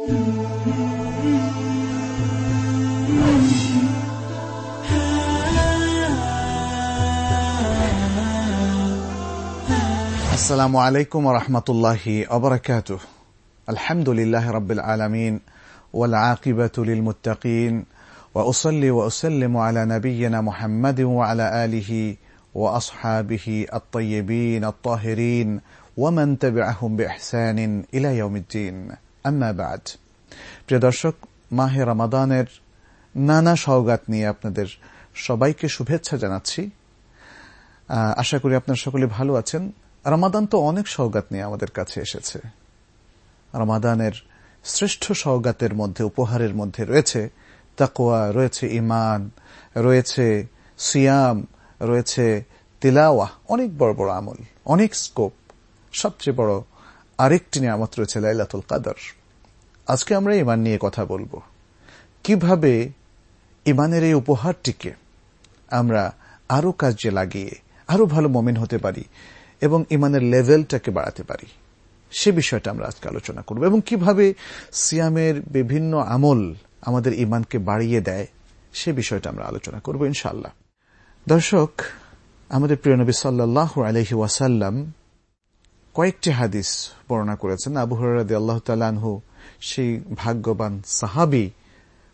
السلام عليكم ورحمة الله وبركاته. الحمد لله رب العالمين والعاقبة للمتقين وأصلي وأسلم على نبينا محمد وعلى آله وأصحابه الطيبين الطاهرين ومن تبعهم بإحسان إلى يوم الدين. আম্মাবাদ প্রিয় দর্শক, মাহে রমাদানের নানা সওগাত নিয়ে আপনাদের সবাইকে শুভেচ্ছা জানাচ্ছি। আশা করি আপনার সকলে ভালো আছেন। রমাদান তো অনেক সওগাত নিয়ে আমাদের কাছে এসেছে। রমাদানের শ্রেষ্ঠ সওগাতের মধ্যে, উপহারের মধ্যে রয়েছে তাকোয়া রয়েছে ইমান রয়েছে সিয়াম, রয়েছে তিলাওয়া অনেক বড় বড় আমল, অনেক স্কোপ। সবচেয়ে বড় আরেকটি নিয়ামত রয়েছে লাইলাতুল কাদর। আজকে আমরা ইমান নিয়ে কথা বলব। কীভাবে ইমানের এই উপহারটিকে আমরা আরও কাজে লাগিয়ে, আরও ভালো মমিন হতে পারি এবং ইমানের লেভেলটাকে বাড়াতে পারি, সে বিষয়টা আমরা আজকে আলোচনা করব এবং কীভাবে সিয়ামের বিভিন্ন আমল আমাদের ইমানকে বাড়িয়ে দেয়, সে বিষয়টা আমরা আলোচনা করব ইনশাল্লাহ দর্শক, আমাদের প্রিয় নবী সাল্লাহ আলহি ওয়াসাল্লাম কয়েকটি হাদিস বর্ণনা করেছেন। আবু হরাদি আল্লাহ তালানহু সেই ভাগ্যবান সাহাবি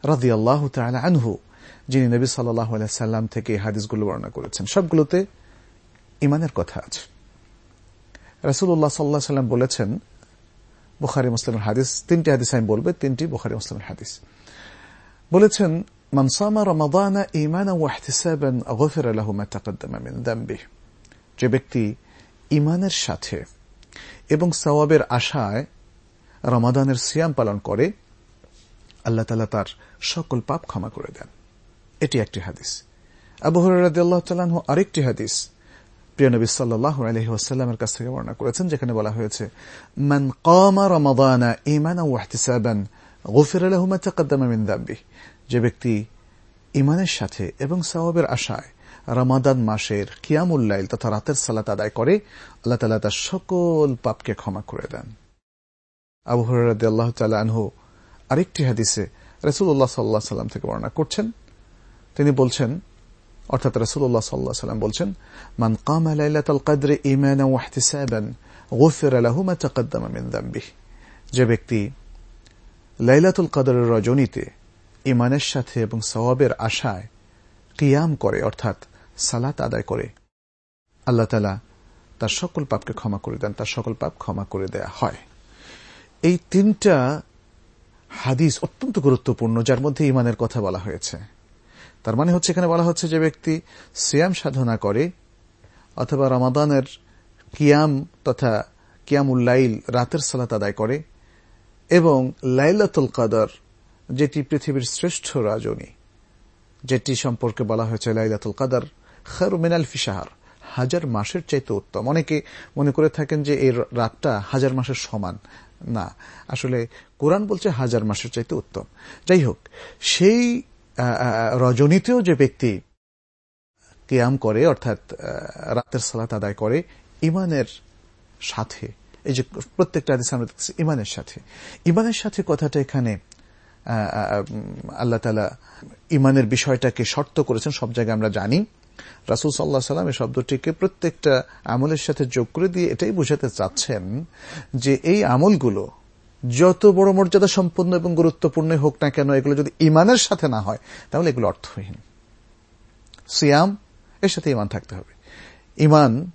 রাজি আল্লাহ আনহু, যিনি নবী সাল্লাহ সাল্লাম থেকে হাদিসগুলো বর্ণনা করেছেন। সবগুলোতে ইমানের কথা আছে। রাসুল্লাহ সাল্লাহ সাল্লাম বলেছেন, বুখারি মুসলিমের হাদিস, তিনটি হাদিস আমি বলবে, তিনটি বুখারি মুসলিমের হাদিস। বলেছেন মনসামা রমাদানা ইমান ওয়াহতিসাবেন অগফের আলহমা তাকদ্দামিন দাম্বি যে ব্যক্তি ইমানের সাথে এবং সওয়াবের আশায় রমাদানের সিয়াম পালন করে, আল্লাহ তালা তার সকল পাপ ক্ষমা করে দেন। এটি একটি হাদিস। আবু হরাহ আরেকটি হাদিস। প্রিয় নবী সাল্লাহ আলহি কাছ থেকে বর্ণনা করেছেন, যেখানে বলা হয়েছে, মান কমা রমাদানা ইমানা ওয়াহতিসাবান যে ব্যক্তি ইমানের সাথে এবং সওয়াবের আশায় রমাদান মাসের কিয়ামুল্লাইল তথা রাতের সালাত আদায় করে, আল্লাহ তালা তার সকল পাপকে ক্ষমা করে দেন। আবু হরাদ আল্লাহ আনহু আরেকটি হাদিসে রসুল্লাহ সাল্লাহ সাল্লাম থেকে বর্ণনা করছেন। তিনি বলছেন, অর্থাৎ রসুল্লাহ সাল্লাহ সাল্লাম বলছেন, মান কামা লাইলাতুল কদরে ইমানা ওয়াহতিসাবান, গুফির লাহু মা যে ব্যক্তি লাইলাতুল কদরের রজনীতে ইমানের সাথে এবং সওয়াবের আশায় কিয়াম করে, অর্থাৎ সালাত আদায় করে, আল্লাহ তালা তার সকল পাপকে ক্ষমা করে দেন, তার সকল পাপ ক্ষমা করে দেয়া হয়। এই তিনটা হাদিস অত্যন্ত গুরুত্বপূর্ণ, যার মধ্যে ইমানের কথা বলা হয়েছে। তার মানে হচ্ছে এখানে বলা হচ্ছে যে ব্যক্তি সিয়াম সাধনা করে অথবা রমাদানের কিয়াম তথা কিয়ামুল্লাইল রাতের সালাত আদায় করে এবং লাইলাতুল কাদর, যেটি পৃথিবীর শ্রেষ্ঠ রাজনী, যেটি সম্পর্কে বলা হয়েছে লাইলাতুল কাদার খারু মিনাল ফিসাহার হাজার মাসের চাইতে উত্তম। অনেকে মনে করে থাকেন যে এই রাতটা হাজার মাসের সমান না, আসলে কোরআন বলছে হাজার মাসের চাইতে উত্তম। যাই হোক, সেই রজনীতেও যে ব্যক্তি কেয়াম করে, অর্থাৎ রাতের সালাত আদায় করে, ইমানের সাথে, এই যে প্রত্যেকটা আদেশ আমরা দেখছি ইমানের সাথে। ইমানের সাথে কথাটা এখানে আল্লাহ তালা ইমানের বিষয়টাকে শর্ত করেছেন, সব জায়গায় আমরা জানি। রাসুল সাল্লাহ সাল্লাম এই শব্দটিকে প্রত্যেকটা আমলের সাথে যোগ করে দিয়ে এটাই বোঝাতে চাচ্ছেন যে এই আমলগুলো যত বড় মর্যাদা সম্পন্ন এবং গুরুত্বপূর্ণ হোক না কেন, এগুলো যদি ইমানের সাথে না হয়, তাহলে এগুলো অর্থহীন। সিয়াম, এর সাথে ইমান থাকতে হবে। ইমান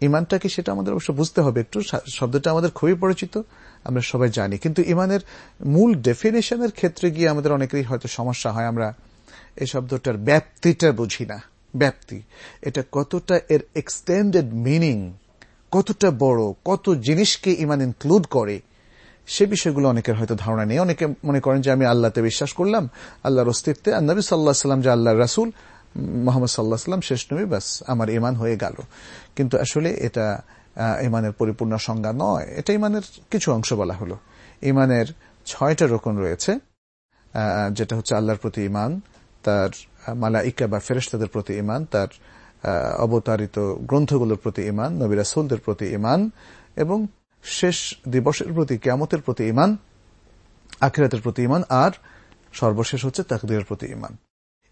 ইমানটা কি সেটা আমাদের অবশ্য বুঝতে হবে। একটু শব্দটা আমাদের খুবই পরিচিত, আমরা সবাই জানি। কিন্তু ইমানের মূল ডেফিনেশনের ক্ষেত্রে গিয়ে আমাদের অনেকেরই হয়তো সমস্যা হয়, আমরা এই শব্দটার ব্যাপ্তিটা বুঝি না। ব্যাপ্তি এটা কতটা এর এক্সটেন্ডেড মিনিং কতটা বড়, কত জিনিসকে ইমান ইনক্লুড করে, সে বিষয়গুলো অনেকের হয়তো ধারণা নেই। অনেকে মনে করেন যে আমি আল্লাহতে বিশ্বাস করলাম, আল্লাহর অস্তিত্বে, আর নবী সাল্লাহ সাল্লাম যে আল্লাহ রাসুল, মোহাম্মদ সাল্লাহ সাল্লাম শেষ নবী, ব্যাস, আমার ইমান হয়ে গেল। কিন্তু আসলে এটা ইমানের পরিপূর্ণ সংজ্ঞা নয়। এটা ইমানের কিছু অংশ বলা হলো। ইমানের ছয়টা রোকন রয়েছে যেটা হচ্ছে আল্লাহর প্রতি ইমান তার মালাইকা বা ফেরেস্তাদের প্রতি ইমান তার অবতারিত গ্রন্থগুলোর প্রতি ইমান নবী রাসুলদের প্রতি ইমান এবং শেষ দিবসের প্রতি, কেয়ামতের প্রতি ইমান আখিরাতের প্রতি ইমান আর সর্বশেষ হচ্ছে তাকদিরের প্রতি ইমান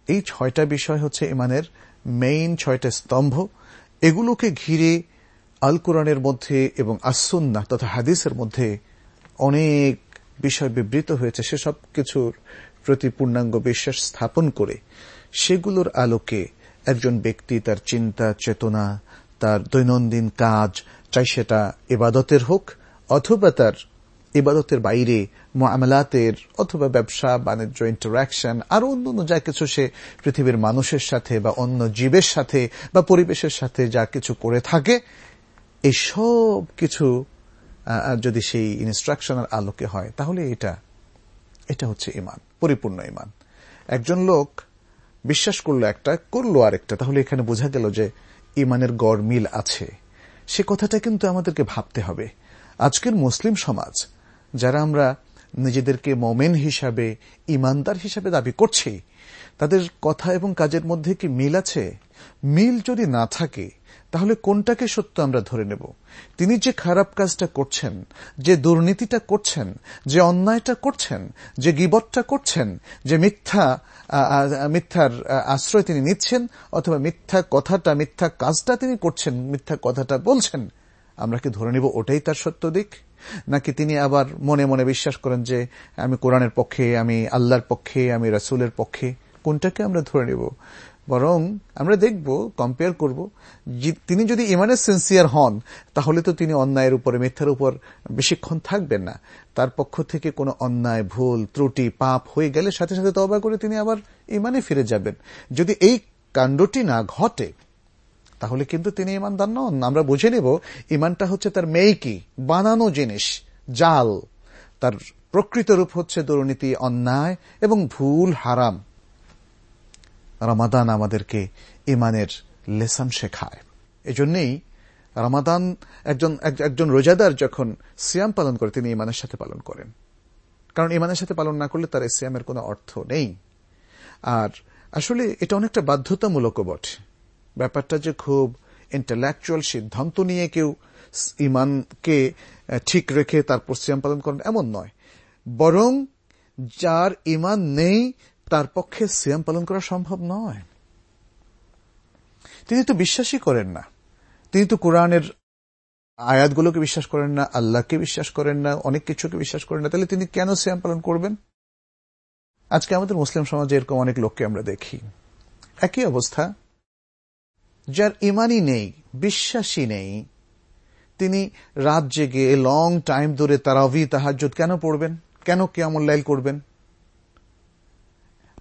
এই ছয়টা বিষয় হচ্ছে ইমানের মেইন ছয়টা স্তম্ভ। এগুলোকে ঘিরে আল কোরআনের মধ্যে এবং আসুন্না তথা হাদিসের মধ্যে অনেক বিষয় বিবৃত হয়েছে। সেসব কিছুর প্রতি পূর্ণাঙ্গ বিশ্বাস স্থাপন করে সেগুলোর আলোকে একজন ব্যক্তি তার চিন্তা, চেতনা, তার দৈনন্দিন কাজ চাই সেটা ইবাদতের হোক অথবা তার ইবাদতের বাইরে মামলাতের অথবা ব্যবসা, বাণিজ্য ইন্টারাকশন আর অন্য অন্য যা কিছু সে পৃথিবীর মানুষের সাথে বা অন্য জীবের সাথে বা পরিবেশের সাথে যা কিছু করে থাকে এই সব কিছু যদি সেই ইনস্ট্রাকশনের আলোকে হয়, তাহলে এটা এটা হচ্ছে ইমান পরিপূর্ণ ইমান একজন লোক বিশ্বাস করল একটা, করল আরেকটা। তাহলে এখানে বোঝা গেল যে ইমানের গড় মিল আছে। সে কথাটা কিন্তু আমাদেরকে ভাবতে হবে। আজকের মুসলিম সমাজ, যারা আমরা নিজেদেরকে মমেন হিসাবে, ইমানদার হিসাবে দাবি করছি, তাদের কথা এবং কাজের মধ্যে কি মিল আছে? মিল যদি না থাকে তাহলে কোনটাকে সত্য আমরা ধরে নেব? তিনি যে খারাপ কাজটা করছেন, যে দুর্নীতিটা করছেন, যে অন্যায়টা করছেন, যে গিবতটা করছেন, যে মিথ্যা মিথ্যার আশ্রয় তিনি নিচ্ছেন, অথবা মিথ্যা কথাটা, মিথ্যা কাজটা তিনি করছেন, মিথ্যা কথাটা বলছেন, আমরা কি ধরে নিব ওটাই তার সত্য দিক? নাকি তিনি আবার মনে মনে বিশ্বাস করেন যে আমি কোরআনের পক্ষে, আমি আল্লাহর পক্ষে, আমি রাসুলের পক্ষে, কোনটাকে আমরা ধরে নেব? বরং আমরা দেখব কম্পেয়ার করব তিনি যদি ইমানের সিনসিয়ার হন, তাহলে তো তিনি অন্যায়ের উপরে, মিথ্যার উপর বেশিক্ষণ থাকবেন না। তার পক্ষ থেকে কোনো অন্যায়, ভুল, ত্রুটি, পাপ হয়ে গেলে সাথে সাথে তবা করে তিনি আবার ইমানে ফিরে যাবেন। যদি এই কাণ্ডটি না ঘটে, তাহলে কিন্তু তিনি ইমানদার নন। আমরা বুঝে নেব, ইমানটা হচ্ছে তার মেয়েকি, বানানো জিনিস, জাল। তার প্রকৃত রূপ হচ্ছে দুর্নীতি, অন্যায় এবং ভুল, হারাম। রমাদান আমাদেরকে ইমানের লেসন শেখায়। এজন্যই রমাদান একজন একজন রোজাদার যখন সিয়াম পালন করে, তিনি ইমানের সাথে পালন করেন। কারণ ইমানের সাথে পালন না করলে তার সিয়ামের কোনো অর্থ নেই। আর আসলে এটা অনেকটা বাধ্যতামূলক বটে। ব্যাপারটা যে খুব ইন্টালেকচুয়াল সিদ্ধান্ত নিয়ে কেউ ইমানকে ঠিক রেখে তারপর সিয়াম পালন করেন, এমন নয়। বরং যার ইমান নেই তার পক্ষে সিয়াম পালন করা সম্ভব নয়। তিনি তো বিশ্বাসই করেন না। তিনি তো কোরআনের আয়াতগুলোকে বিশ্বাস করেন না, আল্লাহকে বিশ্বাস করেন না, অনেক কিছুকে বিশ্বাস করেন না। তাহলে তিনি কেন সিয়াম পালন করবেন? আজকে আমাদের মুসলিম সমাজে এরকম অনেক লোককে আমরা দেখি। একই অবস্থা। যার ইমানই নেই বিশ্বাসী নেই, তিনি রাত জেগে লং টাইম ধরে তারাভি তাহাজ কেন পড়বেন? কেন কেমন লাইল করবেন?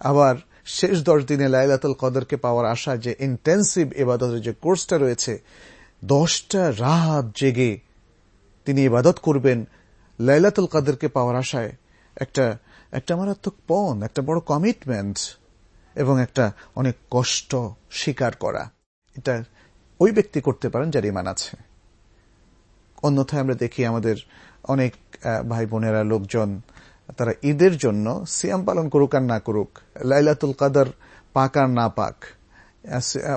আবার শেষ দশ দিনে লাইলাতুল কদরকে পাওয়ার আশা, যে ইন্টেন্সিভ এবাদতের যে কোর্সটা রয়েছে, দশটা রাত জেগে তিনি ইবাদত করবেন লাইলাতুল কাদেরকে পাওয়ার আশায়। একটা একটা মারাত্মক পণ, একটা বড় কমিটমেন্ট এবং একটা অনেক কষ্ট স্বীকার করা। এটা ওই ব্যক্তি করতে পারেন যার ইমান আছে। অন্যথায় আমরা দেখি আমাদের অনেক ভাই বোনেরা লোকজন তারা ঈদের জন্য সিয়াম পালন করুক আর না করুক, লাইলাতুল কাদার পাক আর না পাক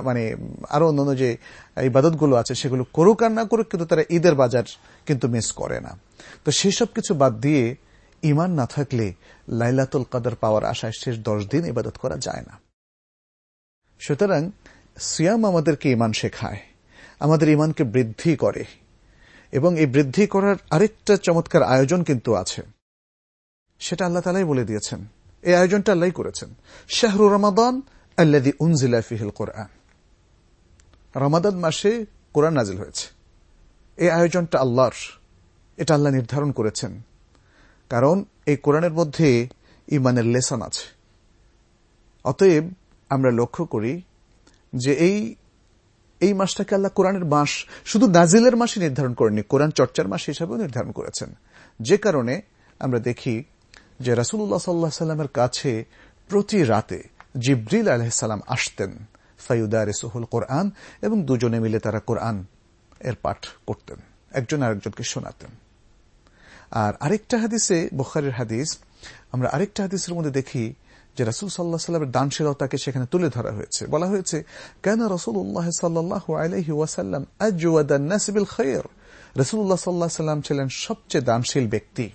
মানে আরও অন্যান্য যে ইবাদতগুলো আছে সেগুলো করুক আর না করুক কিন্তু তারা ঈদের বাজার কিন্তু মিস করে না। তো সেসব কিছু বাদ দিয়ে ইমান না থাকলে লাইলাতুল কাদার পাওয়ার আশায় শেষ দশ দিন ইবাদত করা যায় না। সুতরাং সিয়াম আমাদেরকে ইমান শেখায়, আমাদের ইমানকে বৃদ্ধি করে এবং এই বৃদ্ধি করার আরেকটা চমৎকার আয়োজন কিন্তু আছে। সেটা আল্লাহ তালাই বলে দিয়েছেন। এই আয়োজনটা আল্লাহ করেছেন। শাহরু রমাদান আল্লাদি উনজিলা ফিহিল কোরআন। রমাদান মাসে কোরআন নাজিল হয়েছে। এই আয়োজনটা আল্লাহর। এটা আল্লাহ নির্ধারণ করেছেন। কারণ এই কোরআনের মধ্যে ইমানের লেসন আছে। অতএব আমরা লক্ষ্য করি যে এই এই মাসটাকে আল্লাহ কোরআনের মাস শুধু নাজিলের মাসে নির্ধারণ করেননি, কোরআন চর্চার মাস হিসাবেও নির্ধারণ করেছেন। যে কারণে আমরা দেখি যে রাসুল্লাহ সাল্লাহ সাল্লামের কাছে প্রতি রাতে জিব্রিল আলহাম আসতেন ফাইউদার সুহুল কোরআন এবং দুজনে মিলে তারা কোরআন এর পাঠ করতেন, একজন আরেকজনকে শোনাতেন। আর আরেকটা হাদিসে, বুখারের হাদিস, আমরা আরেকটা হাদিসের মধ্যে দেখি যে রাসুল সাল্লাহ সাল্লামের দানশীলতাকে সেখানে তুলে ধরা হয়েছে। বলা হয়েছে, কেন রসুল্লাহ সাল্লাহ আলহি ওয়াসাল্লাম আজুয়াদান নাসিবিল খৈর রসুল্লাহ সাল্লাহ সাল্লাম ছিলেন সবচেয়ে দানশীল ব্যক্তি।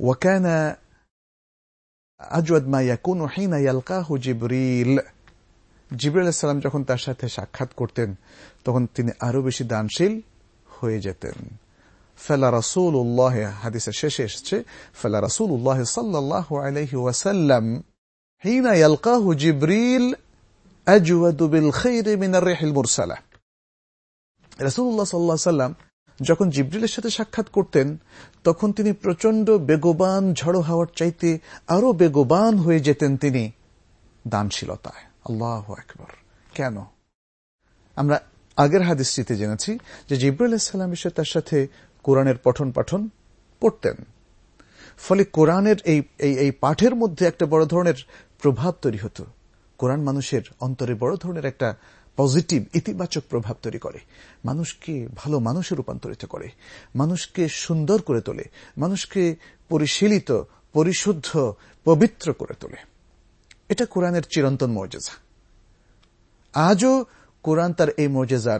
وكان أجود ما يكون حين يلقاه جبريل জিবরুল ইসলাম যখন তার সাথে সাক্ষাৎ করতেন তখন তিনি আরো বেশি দানশীল হয়ে যেতেন ফেলা রসুল উল্লাহ হাদিসের শেষে এসেছে ফেলা রসুল উল্লাহ সাল্লাহ আলহি ওয়াসাল্লাম হিনা ইয়ালকাহু জিব্রিল আজওয়াদু বিল খাইরি মিনার রিহিল মুরসালা রাসূলুল্লাহ সাল্লাল্লাহু সাল্লাম যখন জিব্রিলের সাথে সাক্ষাৎ করতেন, তখন তিনি প্রচণ্ড বেগবান, ঝড়ো হাওয়ার চাইতে আরও বেগবান হয়ে যেতেন তিনি দানশীলতায়। আল্লাহ একবার কেন? আমরা আগের হাদিসটিতে জেনেছি যে জিব্রাইল ইসলাম এসে তার সাথে কোরআনের পঠন পাঠন পড়তেন। ফলে কোরআনের এই এই পাঠের মধ্যে একটা বড় ধরনের প্রভাব তৈরি হতো। কোরআন মানুষের অন্তরে বড় ধরনের একটা পজিটিভ, ইতিবাচক প্রভাব তৈরি করে। মানুষকে ভালো মানুষে রূপান্তরিত করে। মানুষকে সুন্দর করে তোলে। মানুষকে পরিশীলিত, পরিশুদ্ধ, পবিত্র করে তোলে। এটা কোরআনের চিরন্তন মর্যাদা। আজও কোরআন তার এই মর্যাদার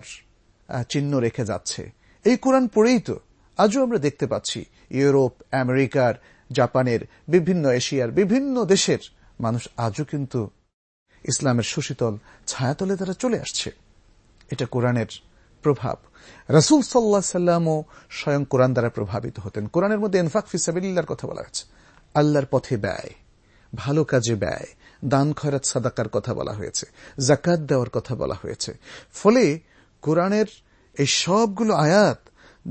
চিহ্ন রেখে যাচ্ছে। এই কোরআন পড়েই তো আজও আমরা দেখতে পাচ্ছি ইউরোপ, আমেরিকার, জাপানের, বিভিন্ন এশিয়ার, বিভিন্ন দেশের মানুষ আজও কিন্তু ইসলামের সুশীতল ছায়াতলে তারা চলে আসছে। এটা কোরআনের প্রভাব। রাসুল সাল্লা সাল্লামও স্বয়ং কোরআন দ্বারা প্রভাবিত হতেন। কোরআনের মধ্যে এনফাক ফিসাবিল্লার কথা বলা হয়েছে। আল্লাহর পথে ব্যয়, ভালো কাজে ব্যয়, দান, খয়রাত, সাদাকার কথা বলা হয়েছে। জাকাত দেওয়ার কথা বলা হয়েছে। ফলে কোরআনের এই সবগুলো আয়াত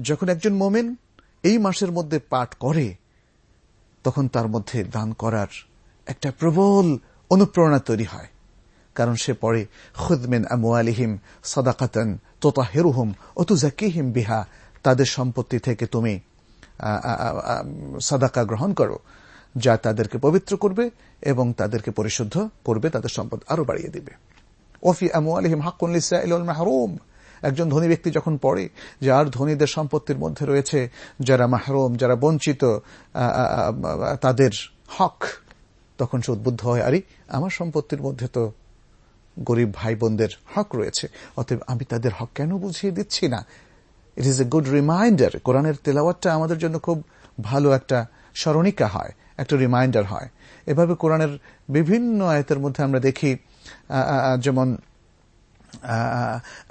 যখন একজন মোমেন এই মাসের মধ্যে পাঠ করে, তখন তার মধ্যে দান করার একটা প্রবল অনুপ্রেরণা তৈরি হয়। কারণ সে পড়ে খুদমেন আমুয়ালিহিম সদাকাতন তোতা হেরুহুম অতু জাকিহিম বিহা তাদের সম্পত্তি থেকে তুমি সাদাকা গ্রহণ করো, যা তাদেরকে পবিত্র করবে এবং তাদেরকে পরিশুদ্ধ করবে, তাদের সম্পদ আরও বাড়িয়ে দিবে। ওফি আমুয়ালিহিম হাকুল্লিসা মাহরুম একজন ধনী ব্যক্তি যখন পড়ে যে আর ধনীদের সম্পত্তির মধ্যে রয়েছে, যারা মাহরুম, যারা বঞ্চিত তাদের হক, তখন সে উদ্বুদ্ধ হয়, আরে, আমার সম্পত্তির মধ্যে তো গরিব ভাই বোনদের হক রয়েছে অতএব আমি তাদের হক কেন বুঝিয়ে দিচ্ছি না it is a good reminder কোরআনের তেলাওয়াতটা আমাদের জন্য খুব ভালো একটা স্মরণিকা হয় একটা রিমাইন্ডার হয় এভাবে কোরআনের বিভিন্ন আয়তের মধ্যে আমরা দেখি যেমন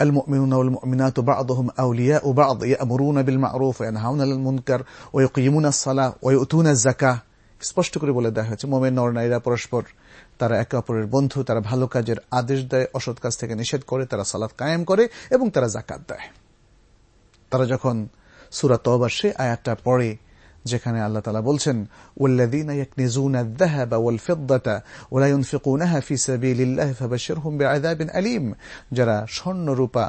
المؤمنون والمؤمنات بعضهم أولياء بعض يأمرون بالمعروف وينهون عن المنكر ويقيمون الصلاة ويؤتون الزكاة স্পষ্ট করে বলে দেওয়া হয়েছে মোমেন নর নারীরা পরস্পর তারা একে অপরের বন্ধু, তারা ভালো কাজের আদেশ দেয়, অসৎ কাজ থেকে নিষেধ করে, তারা সালাদ কায়েম করে এবং তারা জাকাত দেয়। তারা যখন সুরাত তবার আয়াতটা পড়ে যেখানে আল্লাহ তালা বলছেন আলিম। যারা স্বর্ণরূপা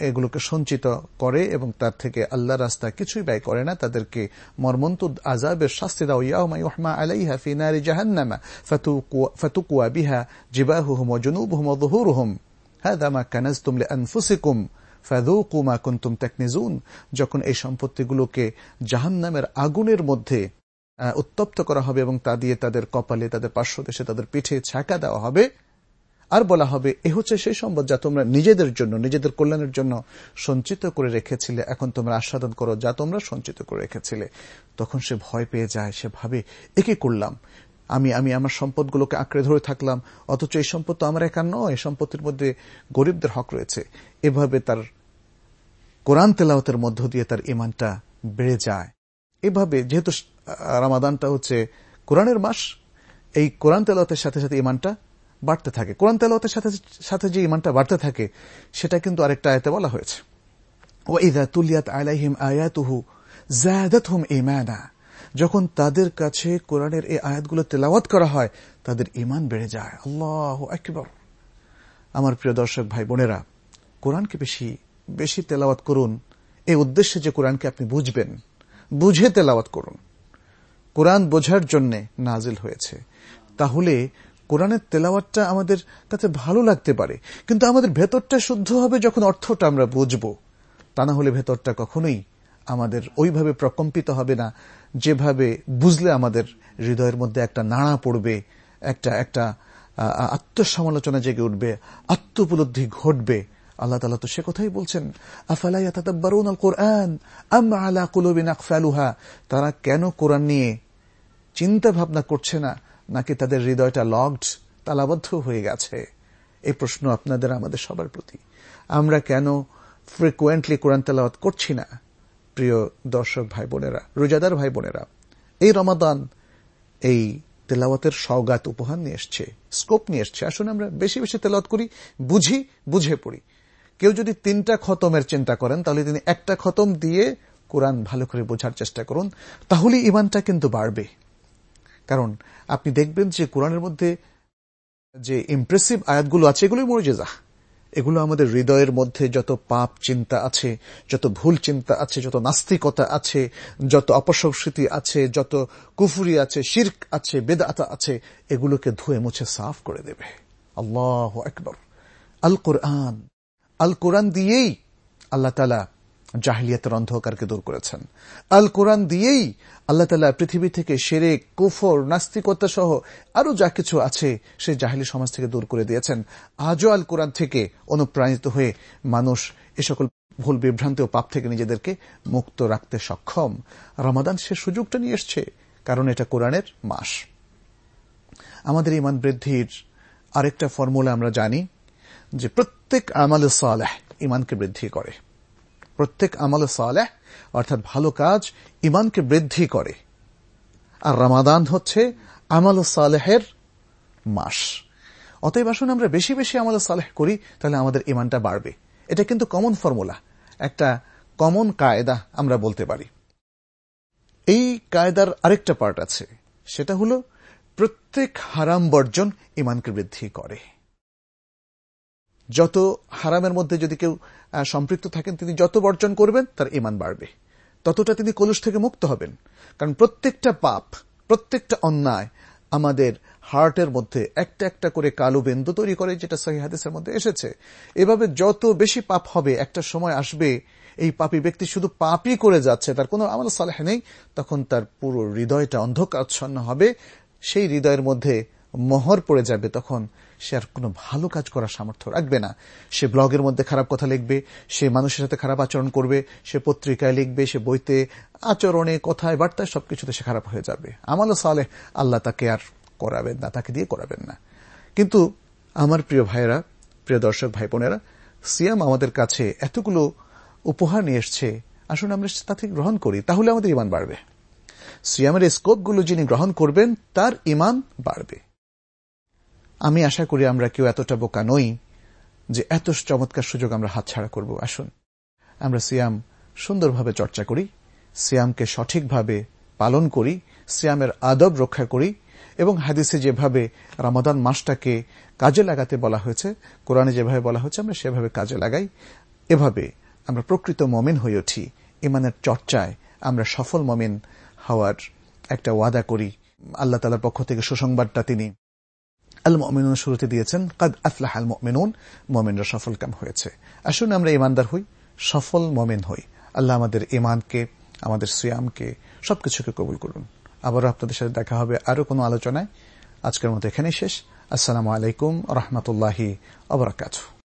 এগুলোকে সঞ্চিত করে এবং তার থেকে আল্লাহ রাস্তা কিছুই ব্যয় করে না, তাদেরকে মর্মন্তুদ আজাবের শাস্তি দাও। ইয়াহমা আলাইহা ফিনারি জাহান্নামা ফতুকুয়া বিহা জিবাহুহম জুনুবহুম হ্যাঁ দামা কানাজ তুমলে আনফুসিকুম। ফাদুকুমা কুন্তুম তেকনিজুন, যখন এই সম্পত্তিগুলোকে জাহান্নামের আগুনের মধ্যে উত্তপ্ত করা হবে এবং তা দিয়ে তাদের কপালে, তাদের পার্শ্বদেশে তাদের পিঠে ছাকা দেওয়া হবে। আর বলা হবে, এ হচ্ছে সেই সম্পদ যা তোমরা নিজেদের জন্য, নিজেদের কল্যাণের জন্য সঞ্চিত করে রেখেছিলে, এখন তোমরা আস্বাদন করো যা তোমরা সঞ্চিত করে রেখেছিলে। তখন সে ভয় পেয়ে যায়, সে ভাবে একে করলাম? আমি আমি আমার সম্পদগুলোকে আঁকড়ে ধরে থাকলাম। অথচ এই সম্পদ তো আমার একার নয় সম্পত্তির মধ্যে গরিবদের হক রয়েছে। এভাবে তার কোরআন তেলাওতের মধ্য দিয়ে তার ইমানটা বেড়ে যায়। এভাবে যেহেতু রামাদানটা হচ্ছে কোরআনের মাস, এই কোরআন তেলাওতের সাথে সাথে ইমানটা বাড়তে থাকে। কোরআন তেলাওতের সাথে সাথে যে ইমানটা বাড়তে থাকে, সেটা কিন্তু আরেকটা আয়তে বলা হয়েছে। ও ইদা তুলিয়াত আলাইহিম আয়াতুহু জাদাতহুম ইমানা যখন তাদের কাছে কোরআনের এই আয়াতগুলো তেলাওয়াত করা হয়, তাদের ইমান বেড়ে যায়। আল্লাহ একবার আমার প্রিয় দর্শক ভাই বোনেরা, কোরআনকে বেশি বেশি তেলাওয়াত করুন। এই উদ্দেশ্যে যে কোরআনকে আপনি বুঝবেন, বুঝে তেলাওয়াত করুন। কোরআন বোঝার জন্য নাজিল হয়েছে। তাহলে কোরআনের তেলাওয়াতটা আমাদের কাছে ভালো লাগতে পারে। কিন্তু আমাদের ভেতরটা শুদ্ধ হবে যখন অর্থটা আমরা বুঝব। তা না হলে ভেতরটা কখনোই আমাদের ওইভাবে প্রকম্পিত হবে না, যেভাবে বুঝলে আমাদের হৃদয়ের মধ্যে একটা নাড়া পড়বে, একটা একটা আত্মসমালোচনা জেগে উঠবে আত্ম উপলব্ধি ঘটবে। আল্লাহ তালা তো সে কথাই বলছেন তারা কেন কোরআন নিয়ে চিন্তা ভাবনা করছে না, নাকি তাদের হৃদয়টা লকড তালাবদ্ধ হয়ে গেছে? এই প্রশ্ন আপনাদের, আমাদের সবার প্রতি। আমরা কেন ফ্রিকুয়েন্টলি কোরআন তেলাওয়াত করছি না? প্রিয় দর্শক ভাই বোনেরা, রোজাদার ভাই বোনেরা, এই রমাদান, এই তেলাওয়াতের সওগাত উপহার নিয়ে এসছে স্কোপ নিয়ে এসছে। আসুন আমরা বেশি বেশি তেলাওয়াত করি, বুঝি, বুঝে পড়ি। কেউ যদি তিনটা খতমের চিন্তা করেন, তাহলে তিনি একটা খতম দিয়ে কোরআন ভালো করে বোঝার চেষ্টা করুন, তাহলে ইমানটা কিন্তু বাড়বে। কারণ আপনি দেখবেন যে কোরআনের মধ্যে যে ইমপ্রেসিভ আয়াতগুলো আছে, এগুলোই মর্যাদা এগুলো আমাদের হৃদয়ের মধ্যে যত পাপ চিন্তা আছে, যত ভুল চিন্তা আছে, যত নাস্তিকতা আছে, যত অপসংস্কৃতি আছে, যত কুফুরি আছে, শির্ক আছে, বেদাতা আছে, এগুলোকে ধুয়ে মুছে সাফ করে দেবে। আল্লাহ একবার আল কোরআন আল কোরআন দিয়েই আল্লাহ তালা জাহিলিয়াতের অন্ধকারকে দূর করেছেন। আল কোরআন দিয়েই আল্লাহ তালা পৃথিবী থেকে সেরে কুফর, নাস্তিকতা সহ আরও যা কিছু আছে সেই জাহিলি সমাজ থেকে দূর করে দিয়েছেন। আজও আল কোরআন থেকে অনুপ্রাণিত হয়ে মানুষ এ সকল ভুল, বিভ্রান্ত ও পাপ থেকে নিজেদেরকে মুক্ত রাখতে সক্ষম। রমাদান সে সুযোগটা নিয়ে এসছে, কারণ এটা কোরআনের মাস। আমাদের ইমান বৃদ্ধির আরেকটা ফর্মুলা আমরা জানি যে প্রত্যেক আমাল সালেহ ইমানকে বৃদ্ধি করে। প্রত্যেক আমল সালেহ, অর্থাৎ ভালো কাজ ইমানকে বৃদ্ধি করে। আর রামাদান হচ্ছে আমল সালেহের মাস। অতএব আসুন আমরা বেশি বেশি আমল সালেহ করি, তাহলে আমাদের ইমানটা বাড়বে। এটা কিন্তু কমন ফর্মুলা একটা কমন কায়দা আমরা বলতে পারি। এই কায়দার আরেকটা পার্ট আছে, সেটা হল প্রত্যেক হারাম বর্জন ইমানকে বৃদ্ধি করে। যত হারামের মধ্যে যদি কেউ সম্পৃক্ত থাকেন, তিনি যত বর্জন করবেন, তার ইমান বাড়বে। ততটা তিনি কলুষ থেকে মুক্ত হবেন। কারণ প্রত্যেকটা পাপ, প্রত্যেকটা অন্যায় আমাদের হার্টের মধ্যে একটা একটা করে কালো বিন্দু তৈরি করে, যেটা সহি হাদিসের মধ্যে এসেছে। এভাবে যত বেশি পাপ হবে, একটা সময় আসবে, এই পাপি ব্যক্তি শুধু পাপই করে যাচ্ছে, তার কোনো আমল সালেহ নেই, তখন তার পুরো হৃদয়টা অন্ধকারচ্ছন্ন হবে। সেই হৃদয়ের মধ্যে মোহর পড়ে যাবে তখন সে আর কোনো ভালো কাজ করার সামর্থ্য রাখবে না। সে ব্লগের মধ্যে খারাপ কথা লিখবে, সে মানুষের সাথে খারাপ আচরণ করবে, সে পত্রিকায় লিখবে, সে বইতে আচরণে, কথায়, বার্তায় সবকিছুতে সে খারাপ হয়ে যাবে। আমালও সালে আল্লাহ তাকে আর করাবেন না, তাকে দিয়ে করাবেন না। কিন্তু আমার প্রিয় ভাইয়েরা, প্রিয় দর্শক ভাই বোনেরা সিয়াম আমাদের কাছে এতগুলো উপহার নিয়ে এসছে, আসুন আমরা তা থেকে গ্রহণ করি, তাহলে আমাদের ইমান বাড়বে। সিয়ামের স্কোপগুলো যিনি গ্রহণ করবেন, তার ইমান বাড়বে। আমি আশা করি আমরা কেউ এতটা বোকা নই যে এত চমৎকার সুযোগ আমরা হাতছাড়া করব। আসুন, আমরা সিয়াম সুন্দরভাবে চর্চা করি, সিয়ামকে সঠিকভাবে পালন করি, সিয়ামের আদব রক্ষা করি এবং হাদিসে যেভাবে রামাদান মাসটাকে কাজে লাগাতে বলা হয়েছে, কোরআনে যেভাবে বলা হয়েছে, আমরা সেভাবে কাজে লাগাই। এভাবে আমরা প্রকৃত মমিন হয়ে উঠি। ইমানের চর্চায় আমরা সফল মমিন হওয়ার একটা ওয়াদা করি। আল্লাহ তালার পক্ষ থেকে সুসংবাদটা তিনি আল মমিনুন শুরুতে দিয়েছেন, কাদ আফলাহ আল মমিনুন মমিনরা সফল কাম হয়েছে। আসুন আমরা ইমানদার হই, সফল মমিন হই। আল্লাহ আমাদের ইমানকে আমাদের সিয়ামকে, সবকিছুকে কবুল করুন। আবারও আপনাদের সাথে দেখা হবে আরও কোনো আলোচনায়। আজকের মতো এখানেই শেষ। আসসালামু আলাইকুম রহমতুল্লাহি আবরাকাতু